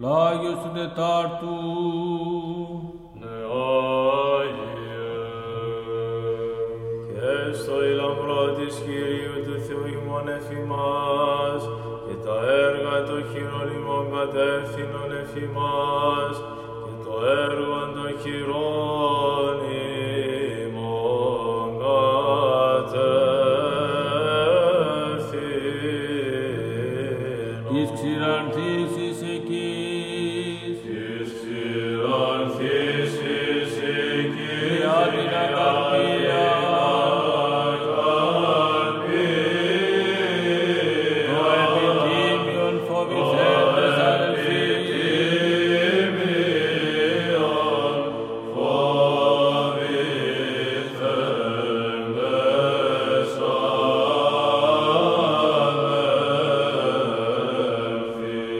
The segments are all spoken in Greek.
Λάγιος του Τετάρτου, Ναι, Άγιε. Και στο ηλαμπρό της Κυρίου του Θεού ημών εφημάς και τα έργα των χειρών ημών κατεύθυνον εφημάς και το έργο των χειρών ημών κατεύθυνον. της ξηρανθήσης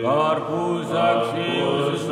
Corpus ac fius